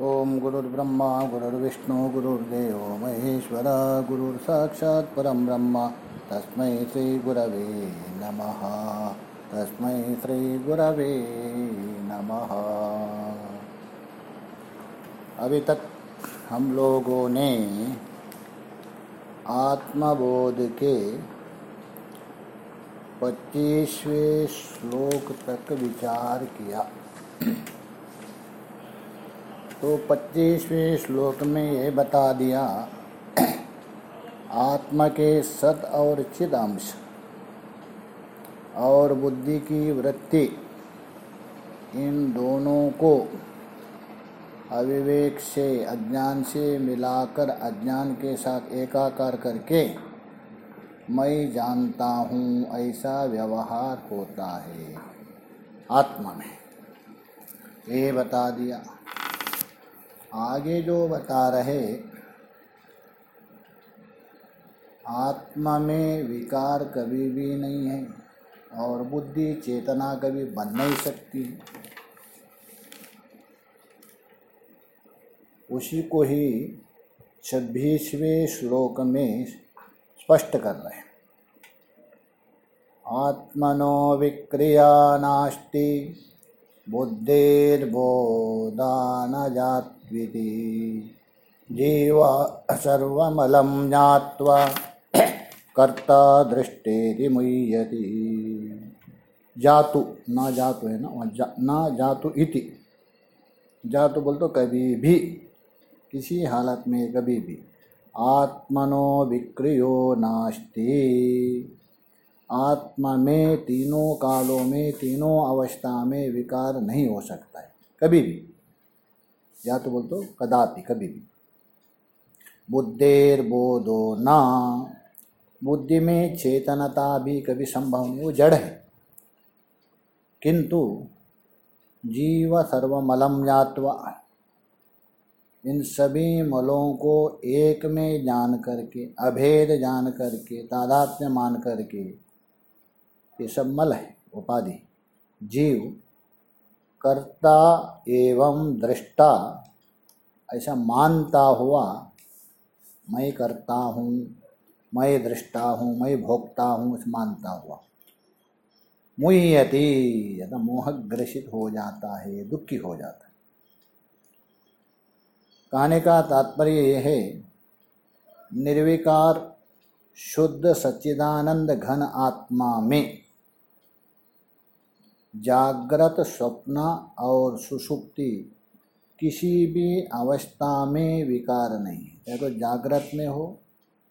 ॐ गुरुर्ब्रह्मा, गुरुर्विष्णु, गुरुर्देवो, महेश्वर, गुरुर्साक्षात् परं ब्रह्म, तस्मै श्रीगुरवे नमः, तस्मै श्रीगुरवे नमः। अभी तक हम लोगों ने आत्मबोध के पच्चीसवें श्लोक तक विचार किया। तो पच्चीसवें श्लोक में ये बता दिया, आत्मा के सत और चिद अंश और बुद्धि की वृत्ति, इन दोनों को अविवेक से, अज्ञान से मिलाकर, अज्ञान के साथ एकाकार करके मैं जानता हूँ, ऐसा व्यवहार होता है आत्मा में। ये बता दिया। आगे जो बता रहे, आत्मा में विकार कभी भी नहीं है और बुद्धि चेतना कभी बन नहीं सकती। उसी को ही छब्बीसवें श्लोक में स्पष्ट कर रहे हैं। आत्मनो विक्रिया नास्ति। बुद्धिर्बोधान जात्विति जीव सर्वमलं ज्ञात्वा कर्ता दृष्टेति मुह्यति। जातु ना जातु है ना? जा, ना जातु इति। जातु बोल तो कभी भी किसी हालत में कभी भी। आत्मनो विक्रियो नास्ति। आत्मा में तीनों कालों में तीनों अवस्था में विकार नहीं हो सकता है। कभी भी। या तो बोल तो कदापि, कभी भी। बुद्धेर बोधो ना। बुद्धि में चेतनता भी कभी संभव नहीं, वो जड़ है। किंतु जीव सर्वमलम जात्वा। इन सभी मलों को एक में जान करके, अभेद जान करके, तादात्म्य मान करके ये सब मल है, उपाधि। जीव, कर्ता एवं दृष्टा, ऐसा मानता हुआ मैं करता हूँ, मैं दृष्टा हूँ, मैं भोगता हूँ इस मानता हुआ। मुह्यति या मोह ग्रसित हो जाता है, दुखी हो जाता है। कहने का तात्पर्य यह है, निर्विकार शुद्ध सच्चिदानंद घन आत्मा में जागृत स्वप्न और सुषुप्ति किसी भी अवस्था में विकार नहीं है। चाहे तो जागृत में हो,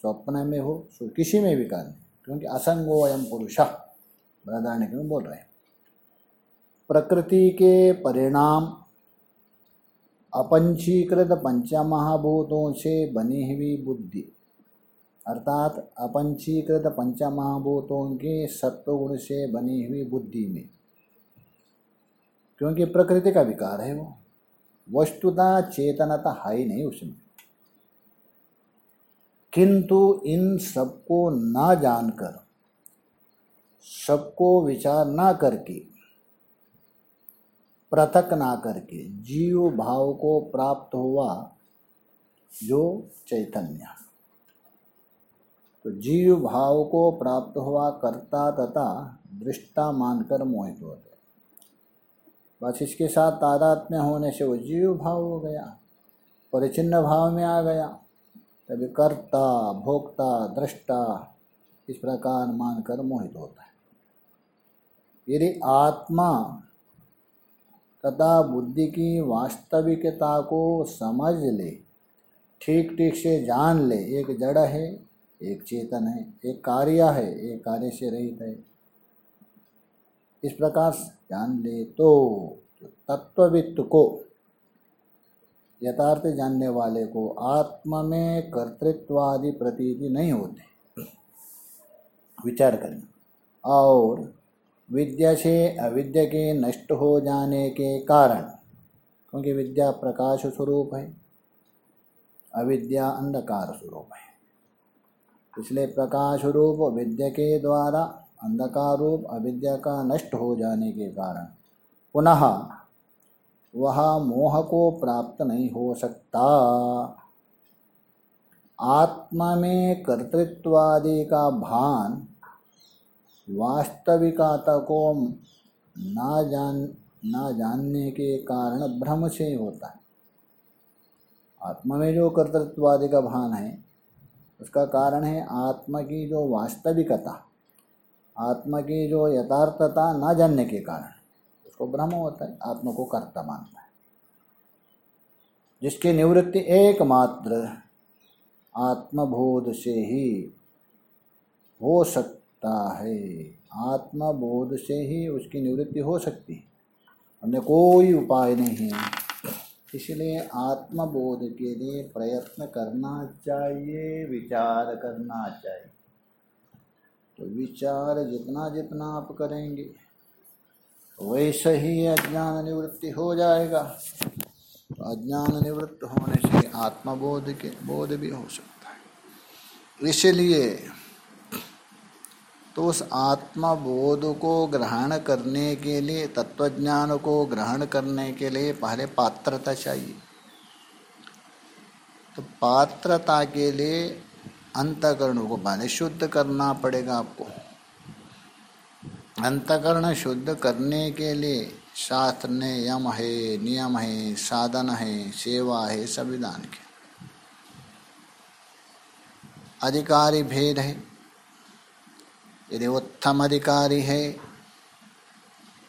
स्वप्न में हो किसी में विकार नहीं क्योंकि असंगो अयम पुरुष बृहदारण्य में बोल रहे हैं? प्रकृति के परिणाम अपंचीकृत पंचमहाभूतों से बनी हुई बुद्धि, अर्थात अपंचीकृत पंचमहाभूतों के सत्वगुण से बनी हुई बुद्धि में क्योंकि प्रकृति का विकार है वो। वस्तुता चेतनता है ही नहीं उसमें। किंतु इन सबको ना जानकर, सबको विचार ना करके, पृथक ना करके जीव भाव को प्राप्त हुआ जो चैतन्य। तो जीव भाव को प्राप्त हुआ कर्ता तथा दृष्टा मानकर मोहित होते बस इसके साथ तादात में होने से वो जीव भाव हो गया, परिचिन्न भाव में आ गया। तभी कर्ता, भोक्ता, दृष्टा, इस प्रकार मानकर मोहित होता है। यदि आत्मा तथा बुद्धि की वास्तविकता को समझ ले, ठीक ठीक से जान ले, एक जड़ है, एक चेतन है, एक कार्य है, एक कार्य से रहित है इस प्रकार जान ले तो तत्ववित्त को, यथार्थ जानने वाले को आत्मा में कर्तृत्वादि प्रतीति नहीं होते। विचार करना। और विद्या से अविद्या के नष्ट हो जाने के कारण, क्योंकि विद्या प्रकाश स्वरूप है, अविद्या अंधकार स्वरूप है। इसलिए प्रकाश रूप विद्या के द्वारा अंधकार रूप अविद्या का नष्ट हो जाने के कारण। पुनः वह मोह को प्राप्त नहीं हो सकता। आत्मा में कर्तृत्वादि का भान वास्तविकता को ना जान, ना जानने के कारण भ्रम से होता है। आत्मा में जो कर्तृत्वादि का भान है, उसका कारण है आत्मा की जो वास्तविकता। आत्मा की जो यथार्थता ना जानने के कारण उसको भ्रम होता है, आत्मा को कर्ता मानता है। जिसकी निवृत्ति एकमात्र आत्मबोध से ही हो सकता है। आत्मबोध से ही उसकी निवृत्ति हो सकती है। अन्य कोई उपाय नहीं है। इसलिए आत्मबोध के लिए प्रयत्न करना चाहिए, विचार करना चाहिए। तो विचार जितना जितना आप करेंगे, वैसे ही अज्ञान निवृत्ति हो जाएगा। तो अज्ञान निवृत्त होने से आत्मबोध के बोध भी हो सकता है। इसलिए तो उस आत्मबोध को ग्रहण करने के लिए, तत्वज्ञान को ग्रहण करने के लिए पहले पात्रता चाहिए। तो पात्रता के लिए अंतकरण को पहले शुद्ध करना पड़ेगा आपको। अंतकरण शुद्ध करने के लिए शास्त्र ने यम है, नियम है, साधन है, सेवा है, संविधान के। अधिकारी भेद है। यदि उत्तम अधिकारी है,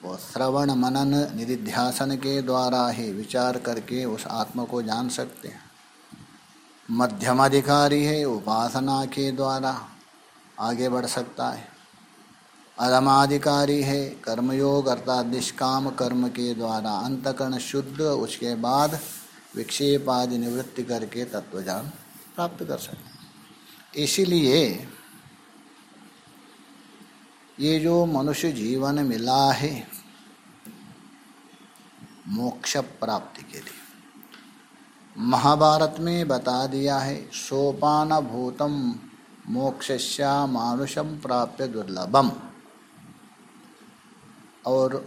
वो श्रवण मनन निधिध्यासन के द्वारा ही विचार करके उस आत्मा को जान सकते हैं। मध्यम अधिकारी है, उपासना के द्वारा आगे बढ़ सकता है। अधमाधिकारी है, कर्मयोग अर्थात निष्काम कर्म के द्वारा अंतकरण शुद्ध, उसके बाद विक्षेप आदि निवृत्ति करके तत्वज्ञान प्राप्त कर सकते इसीलिए ये जो मनुष्य जीवन मिला है, मोक्ष प्राप्ति के लिए। महाभारत में बता दिया है सोपान भूतम मोक्षस्या मानुषम प्राप्य दुर्लभम। और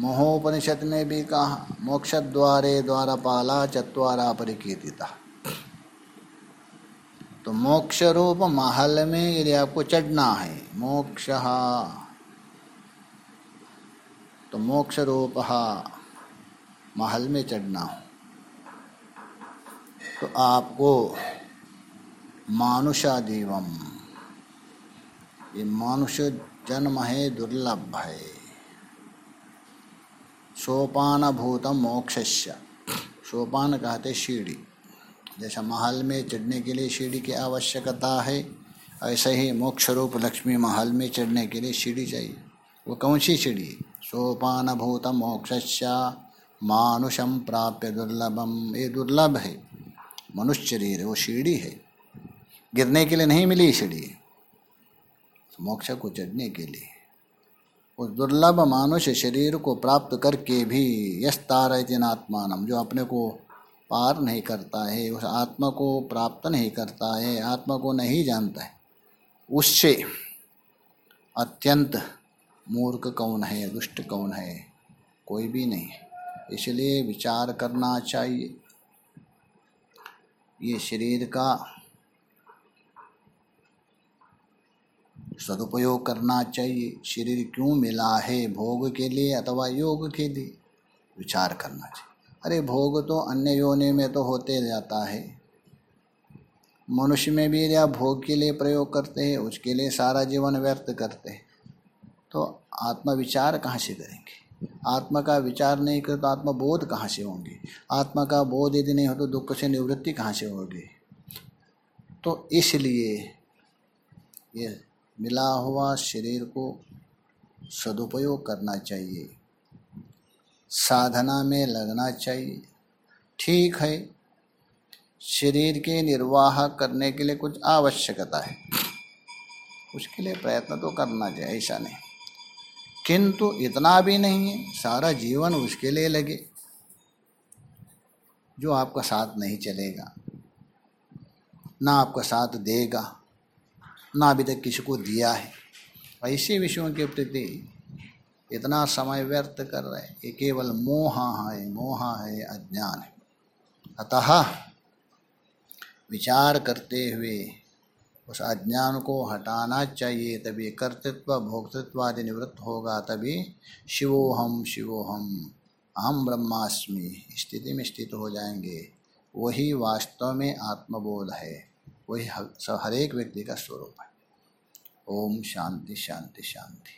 मोहोपनिषद में भी कहा मोक्ष द्वारे द्वारा पाला चतवारा परिकीर्तिता। तो मोक्ष रूप महल में यदि आपको चढ़ना है, मोक्ष तो मोक्ष रूप महल में चढ़ना हो। तो आपको मानुषादीवम ये मानुष्य जन्म है, दुर्लभ है। सोपान भूतम मोक्षस्य। सोपान कहते सीढ़ी। जैसा महल में चढ़ने के लिए सीढ़ी की आवश्यकता है, ऐसे ही मोक्ष रूप लक्ष्मी महल में चढ़ने के लिए सीढ़ी चाहिए। वो कौन सी सीढ़ी सोपान भूतम मोक्षस्य। मानुषम प्राप्य दुर्लभम ये दुर्लभ है। मनुष्य शरीर है, वो सीढ़ी है। गिरने के लिए नहीं मिली सीढ़ी मोक्ष को चढ़ने के लिए। उस दुर्लभ मानुष शरीर को प्राप्त करके भी यस्तार आत्मान जो अपने को पार नहीं करता है, उस आत्मा को प्राप्त नहीं करता है, आत्मा को नहीं जानता है। उससे अत्यंत मूर्ख कौन है, दुष्ट कौन है, कोई भी नहीं। इसलिए विचार करना चाहिए। ये शरीर का सदुपयोग करना चाहिए। शरीर क्यों मिला है? भोग के लिए अथवा योग के लिए? विचार करना चाहिए। अरे, भोग तो अन्य योनि में तो होते जाता है। मनुष्य में भी या भोग के लिए प्रयोग करते हैं, उसके लिए सारा जीवन व्यर्थ करते हैं। तो आत्मा विचार कहाँ से करेंगे? आत्मा का विचार नहीं करे तो आत्मा बोध कहाँ से होंगे? आत्मा का बोध यदि नहीं हो तो दुख से निवृत्ति कहाँ से होगी? तो इसलिए ये मिला हुआ शरीर को सदुपयोग करना चाहिए। साधना में लगना चाहिए। ठीक है, शरीर के निर्वाह करने के लिए कुछ आवश्यकता है। उसके लिए प्रयत्न तो करना चाहिए, ऐसा नहीं। किंतु इतना भी नहीं है, सारा जीवन उसके लिए लगे, जो आपका साथ नहीं चलेगा, ना आपका साथ देगा, ना अभी तक किसी को दिया है। ऐसे विषयों के प्रति इतना समय व्यर्थ कर रहे हैं, ये केवल मोह है मोह है, अज्ञान है। अतः विचार करते हुए उस अज्ञान को हटाना चाहिए, तभी कर्तृत्व भोक्तृत्व आदि निवृत्त होगा, तभी शिवोहम शिवोहम अहम ब्रह्मास्मि, स्थिति में स्थित हो जाएँगे। वही वास्तव में आत्मबोध है, वही हर एक व्यक्ति का स्वरूप है। ओम शांति शांति शांति।